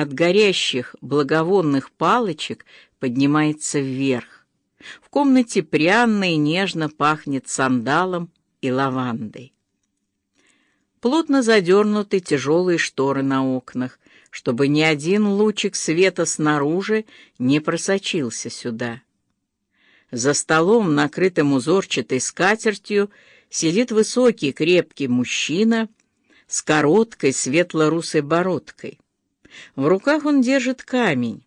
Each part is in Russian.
от горящих благовонных палочек поднимается вверх. В комнате пряно и нежно пахнет сандалом и лавандой. Плотно задернуты тяжелые шторы на окнах, чтобы ни один лучик света снаружи не просочился сюда. За столом, накрытым узорчатой скатертью, сидит высокий крепкий мужчина с короткой светло-русой бородкой. В руках он держит камень,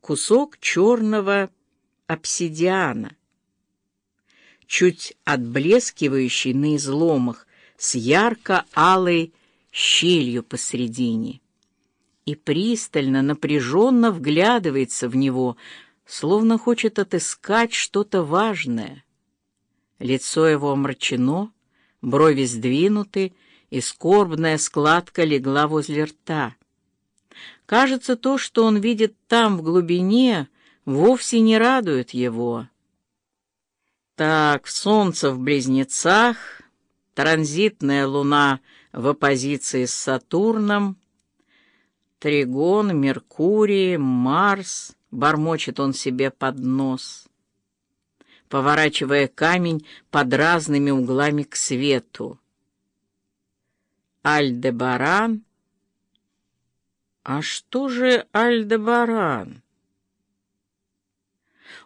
кусок черного обсидиана, чуть отблескивающий на изломах с ярко-алой щелью посредине, и пристально, напряженно вглядывается в него, словно хочет отыскать что-то важное. Лицо его омрачено, брови сдвинуты, и скорбная складка легла возле рта. Кажется, то, что он видит там, в глубине, вовсе не радует его. Так, солнце в близнецах, транзитная луна в оппозиции с Сатурном, Тригон, Меркурий, Марс, бормочет он себе под нос, поворачивая камень под разными углами к свету. Альдебаран — а что же Альдебаран?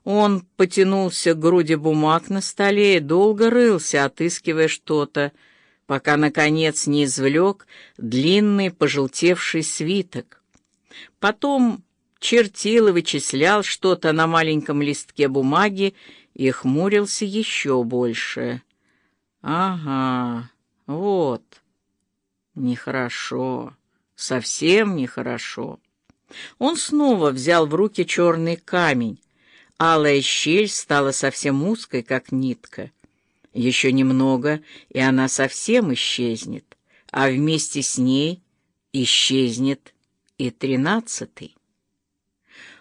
Он потянулся к груди бумаг на столе и долго рылся, отыскивая что-то, пока, наконец, не извлек длинный пожелтевший свиток. Потом чертил и вычислял что-то на маленьком листке бумаги и хмурился еще больше. «Ага, вот, нехорошо» совсем нехорошо. Он снова взял в руки черный камень. Алая щель стала совсем узкой, как нитка. Еще немного, и она совсем исчезнет, а вместе с ней исчезнет и тринадцатый.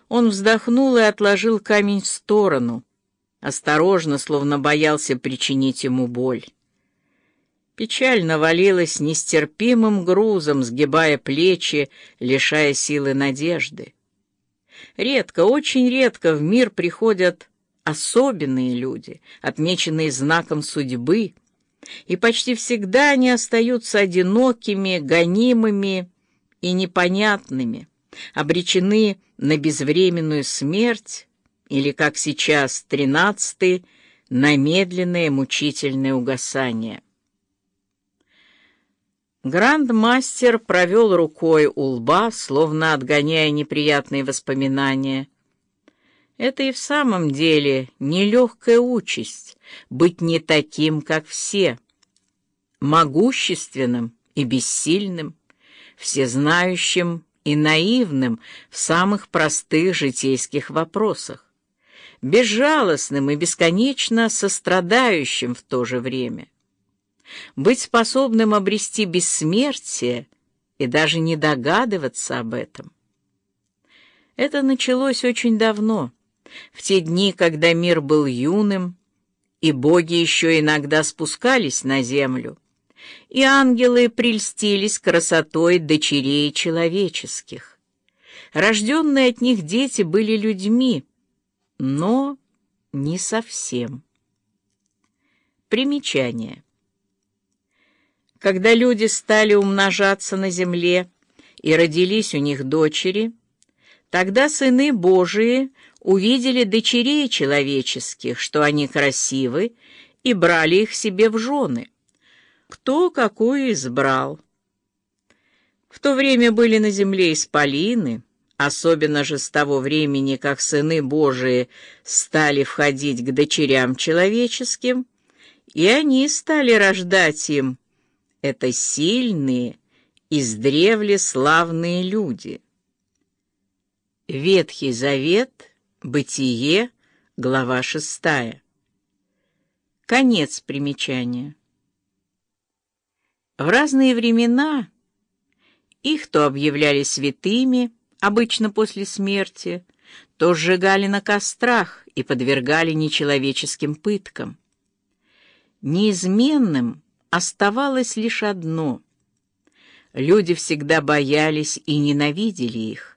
Он вздохнул и отложил камень в сторону, осторожно, словно боялся причинить ему боль. Печаль навалилась нестерпимым грузом, сгибая плечи, лишая силы надежды. Редко, очень редко в мир приходят особенные люди, отмеченные знаком судьбы, и почти всегда они остаются одинокими, гонимыми и непонятными, обречены на безвременную смерть или, как сейчас, тринадцатый, на медленное мучительное угасание. Грандмастер провел рукой у лба, словно отгоняя неприятные воспоминания. Это и в самом деле нелегкая участь — быть не таким, как все, могущественным и бессильным, всезнающим и наивным в самых простых житейских вопросах, безжалостным и бесконечно сострадающим в то же время быть способным обрести бессмертие и даже не догадываться об этом. Это началось очень давно, в те дни, когда мир был юным, и боги еще иногда спускались на землю, и ангелы прельстились красотой дочерей человеческих. Рожденные от них дети были людьми, но не совсем. Примечание. Когда люди стали умножаться на земле и родились у них дочери, тогда сыны Божии увидели дочерей человеческих, что они красивы, и брали их себе в жены. Кто какую избрал. В то время были на земле исполины, особенно же с того времени, как сыны Божии стали входить к дочерям человеческим, и они стали рождать им это сильные, издревле славные люди. Ветхий Завет, Бытие, глава шестая. Конец примечания. В разные времена их то объявляли святыми, обычно после смерти, то сжигали на кострах и подвергали нечеловеческим пыткам. Неизменным оставалось лишь одно. Люди всегда боялись и ненавидели их,